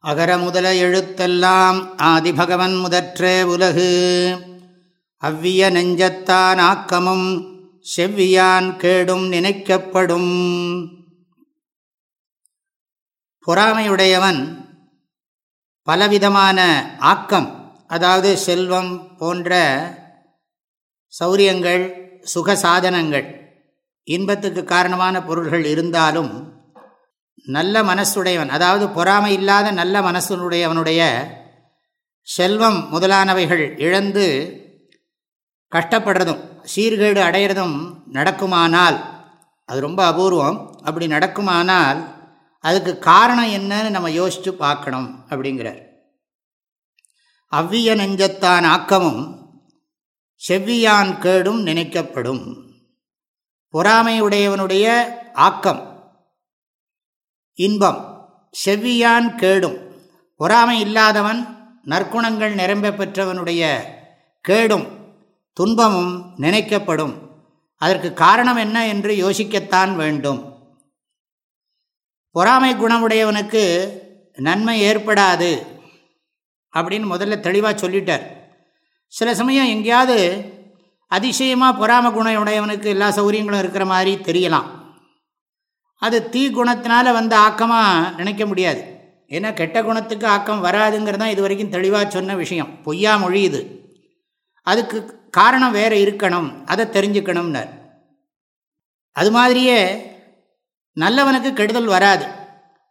அகர முதல எழுத்தெல்லாம் ஆதிபகவன் முதற்றே உலகு. அவ்விய நெஞ்சத்தான் ஆக்கமும் செவ்வியான் கேடும் நினைக்கப்படும். பொறாமையுடையவன் பலவிதமான ஆக்கம் அதாவது செல்வம் போன்ற சௌரியங்கள் சுக சாதனங்கள் இன்பத்துக்கு காரணமான பொருள்கள் இருந்தாலும் நல்ல மனசுடையவன் அதாவது பொறாமை இல்லாத நல்ல மனசுடையவனுடைய செல்வம் முதலானவைகள் இழந்து கஷ்டப்படுறதும் சீர்கேடு அடையிறதும் நடக்குமானால் அது ரொம்ப அபூர்வம். அப்படி நடக்குமானால் அதுக்கு காரணம் என்னன்னு நம்ம யோசித்து பார்க்கணும் அப்படிங்கிறார். அவ்விய நெஞ்சத்தான் ஆக்கமும் செவ்வியான் கேடும் நினைக்கப்படும். பொறாமையுடையவனுடைய ஆக்கம் இன்பம். செவ்வியான் கேடும். பொறாமை இல்லாதவன் நற்குணங்கள் நிரம்ப பெற்றவனுடைய கேடும். துன்பமும் நினைக்கப்படும். அதற்கு காரணம் என்ன என்று யோசிக்கத்தான் வேண்டும். பொறாமை குணமுடையவனுக்கு நன்மை ஏற்படாது அப்படின்னு முதல்ல தெளிவாக சொல்லிட்டார். சில சமயம் எங்கேயாவது அதிசயமாக பொறாம குணம் உடையவனுக்கு எல்லா சௌகரியங்களும் இருக்கிற மாதிரி தெரியலாம். அது தீ குணத்தினால வந்த ஆக்கமாக நினைக்க முடியாது. ஏன்னா கெட்ட குணத்துக்கு ஆக்கம் வராதுங்கிறது தான் இது வரைக்கும் தெளிவாக சொன்ன விஷயம். பொய்யா மொழி இது. அதுக்கு காரணம் வேறு இருக்கணும். அதை தெரிஞ்சுக்கணும்னர். அது மாதிரியே நல்லவனுக்கு கெடுதல் வராது.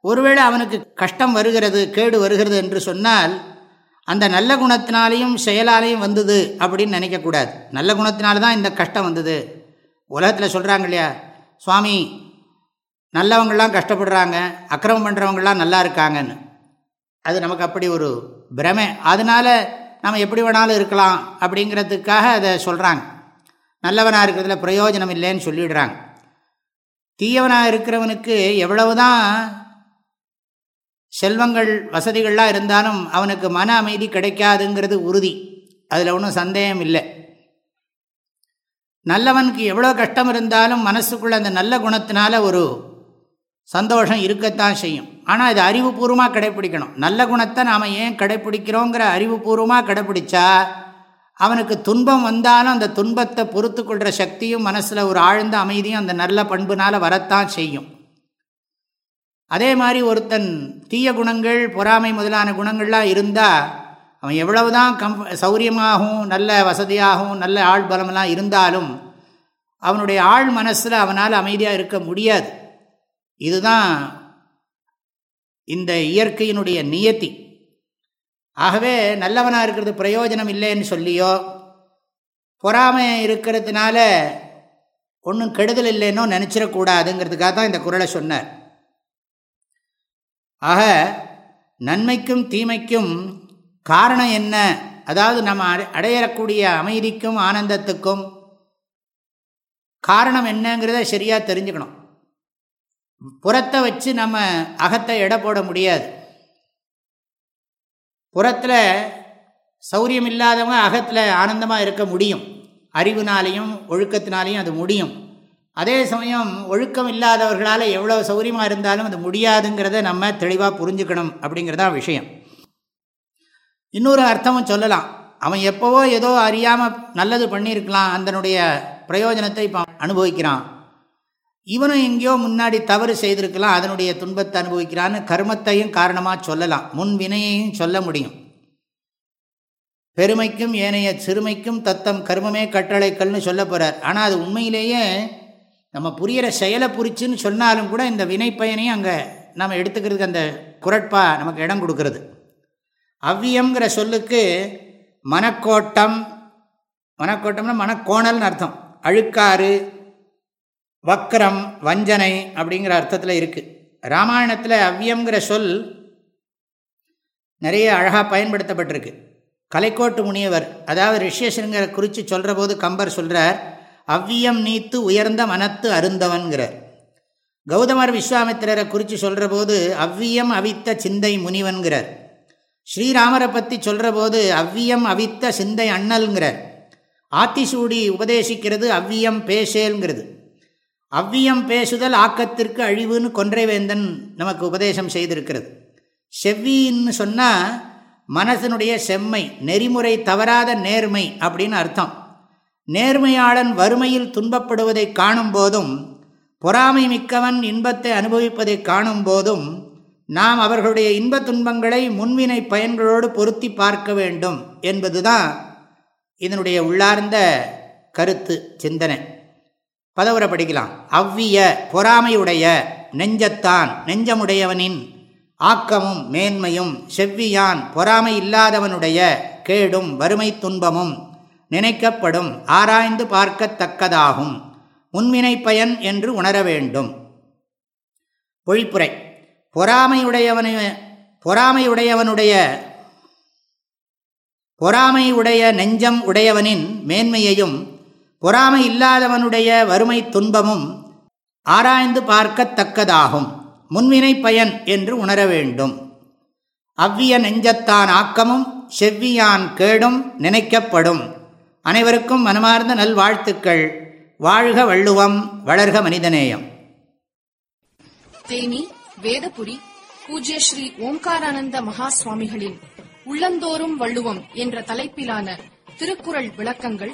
ஒருவேளை அவனுக்கு கஷ்டம் வருகிறது கேடு வருகிறது என்று சொன்னால் அந்த நல்ல குணத்தினாலேயும் செயலாலையும் வந்தது அப்படின்னு நினைக்கக்கூடாது. நல்ல குணத்தினால தான் இந்த கஷ்டம் வந்தது. உலகத்தில் சொல்கிறாங்க இல்லையா? சுவாமி நல்லவங்கள்லாம் கஷ்டப்படுறாங்க அக்கிரமம் பண்ணுறவங்களாம் நல்லா இருக்காங்கன்னு. அது நமக்கு அப்படி ஒரு பிரமை. அதனால் நம்ம எப்படி வேணாலும் இருக்கலாம் அப்படிங்கிறதுக்காக அதை சொல்கிறாங்க நல்லவனாக இருக்கிறதுல பிரயோஜனம் இல்லைன்னு சொல்லிடுறாங்க. தீயவனாக இருக்கிறவனுக்கு எவ்வளவுதான் செல்வங்கள் வசதிகள்லாம் இருந்தாலும் அவனுக்கு மன அமைதி கிடைக்காதுங்கிறது உறுதி. அதில் ஒன்றும் சந்தேகம் இல்லை. நல்லவனுக்கு எவ்வளோ கஷ்டம் இருந்தாலும் மனசுக்குள்ள அந்த நல்ல குணத்தினால ஒரு சந்தோஷம் இருக்கத்தான் செய்யும். ஆனால் இது அறிவுபூர்வமாக கடைப்பிடிக்கணும். நல்ல குணத்தை நாம் ஏன் கடைப்பிடிக்கிறோங்கிற அறிவுபூர்வமாக கடைப்பிடிச்சா அவனுக்கு துன்பம் வந்தாலும் அந்த துன்பத்தை பொறுத்து கொள்கிற சக்தியும் மனசில் ஒரு ஆழ்ந்த அமைதியும் அந்த நல்ல பண்புனால் வரத்தான் செய்யும். அதே மாதிரி ஒருத்தன் தீய குணங்கள் பொறாமை முதலான குணங்கள்லாம் இருந்தால் அவன் எவ்வளவுதான் கம் சௌரியமாகவும் நல்ல வசதியாகவும் நல்ல ஆள் பலமெல்லாம் இருந்தாலும் அவனுடைய ஆள் மனசில் அவனால் அமைதியாக இருக்க முடியாது. இதுதான் இந்த இயற்கையினுடைய நியத்தி. ஆகவே நல்லவனாக இருக்கிறது பிரயோஜனம் இல்லைன்னு சொல்லியோ பொறாமை இருக்கிறதுனால ஒன்றும் கெடுதல் இல்லைன்னோ நினச்சிடக்கூடாதுங்கிறதுக்காக தான் இந்த குரலை சொன்னார். ஆக நன்மைக்கும் தீமைக்கும் காரணம் என்ன? அதாவது நம்ம அடையக்கூடிய அமைதிக்கும் ஆனந்தத்துக்கும் காரணம் என்னங்கிறத சரியாக தெரிஞ்சுக்கணும். புறத்தை வச்சு நம்ம அகத்தை எடை போட முடியாது. புறத்தில் சௌரியம் இல்லாதவங்க அகத்தில் ஆனந்தமாக இருக்க முடியும். அறிவுனாலையும் ஒழுக்கத்தினாலையும் அது முடியும். அதே சமயம் ஒழுக்கம் இல்லாதவர்களால் எவ்வளோ சௌரியமாக இருந்தாலும் அது முடியாதுங்கிறத நம்ம தெளிவாக புரிஞ்சுக்கணும் அப்படிங்கிறதா விஷயம். இன்னொரு அர்த்தமும் சொல்லலாம். அவன் எப்போவோ ஏதோ அறியாமல் நல்லது பண்ணியிருக்கலாம் அதனுடைய பிரயோஜனத்தை இப்போ அனுபவிக்கிறான். இவனும் எங்கேயோ முன்னாடி தவறு செய்திருக்கலாம் அதனுடைய துன்பத்தை அனுபவிக்கிறான்னு கர்மத்தையும் காரணமாக சொல்லலாம். முன் வினையையும் சொல்ல முடியும். பெருமைக்கும் ஏனைய சிறுமைக்கும் தத்தம் கர்மமே கட்டளைக்கல்னு சொல்ல போகிறார் ஆனால் அது உண்மையிலேயே நம்ம புரிகிற செயலை புரிச்சுன்னு சொன்னாலும் கூட இந்த வினை பயனையும் அங்கே நம்ம எடுத்துக்கிறதுக்கு அந்த குரட்பா நமக்கு இடம் கொடுக்கறது. அவ்வியங்கிற சொல்லுக்கு மனக்கோட்டம் மனக்கோட்டம்னா மனக்கோணல்னு அர்த்தம். அழுக்காறு வக்ரம் வஞ்சனை அப்படிங்கிற அர்த்தத்தில் இருக்குது ராமாயணத்தில் அவ்வியங்கிற சொல் நிறைய அழகாக பயன்படுத்தப்பட்டிருக்கு. கலைக்கோட்டு முனியவர் அதாவது ரிஷியசருங்கிற குறித்து சொல்கிற போது கம்பர் சொல்கிறார் அவ்வியம் நீத்து உயர்ந்த மனத்து அருந்தவன்கிறார். கௌதமர் விஸ்வாமித்திரரை குறித்து சொல்கிற போது அவ்வியம் அவித்த சிந்தை முனிவன்கிறார். ஸ்ரீராமரை பற்றி சொல்கிற போது அவ்வியம் அவித்த சிந்தை அண்ணல்ங்கிறார் ஆத்திசூடி உபதேசிக்கிறது அவ்வியம் பேசேல்ங்கிறது. அவ்வியம் பேசுதல் ஆக்கத்திற்கு அழிவுன்னு கொன்றைவேந்தன் நமக்கு உபதேசம் செய்திருக்கிறது. செவ்வின்னு சொன்னால் மனசனுடைய செம்மை நெறிமுறை தவறாத நேர்மை அப்படின்னு அர்த்தம். நேர்மையாளன் வறுமையில் துன்பப்படுவதை காணும் போதும் பொறாமை மிக்கவன் இன்பத்தை அனுபவிப்பதை காணும் போதும் நாம் அவர்களுடைய இன்ப துன்பங்களை முன்வினை பயன்களோடு பொருத்தி பார்க்க வேண்டும் என்பதுதான் இதனுடைய உள்ளார்ந்த கருத்து சிந்தனை. பதவுரை படிக்கலாம் அவ்விய பொறாமையுடைய நெஞ்சத்தான் நெஞ்சமுடையவனின் ஆக்கமும் மேன்மையும் செவ்வியான் பொறாமை இல்லாதவனுடைய கேடும் வறுமை துன்பமும் நினைக்கப்படும் ஆராய்ந்து பார்க்கத்தக்கதாகும் முன்வினை பயன் என்று உணர வேண்டும். பொழிப்புரை. பொறாமையுடையவனு பொறாமையுடையவனுடைய பொறாமையுடைய நெஞ்சம் உடையவனின் மேன்மையையும் பொறாமை இல்லாதவனுடைய வறுமை துன்பமும் ஆராய்ந்து பார்க்கத்தக்கதாகும் முன்வினை பயன் என்று உணர வேண்டும். அவ்விய நெஞ்சத்தான் ஆக்கமும் செவ்வியான் கேடும் நினைக்கப்படும். அனைவருக்கும் மனமார்ந்த நல்வாழ்த்துக்கள். வாழ்க வள்ளுவம் வளர்க மனிதநேயம். தேனி வேதபுரி பூஜ்ய ஸ்ரீ ஓம்காரானந்த மகா சுவாமிகளின் உள்ளந்தோறும் வள்ளுவம் என்ற தலைப்பிலான திருக்குறள் விளக்கங்கள்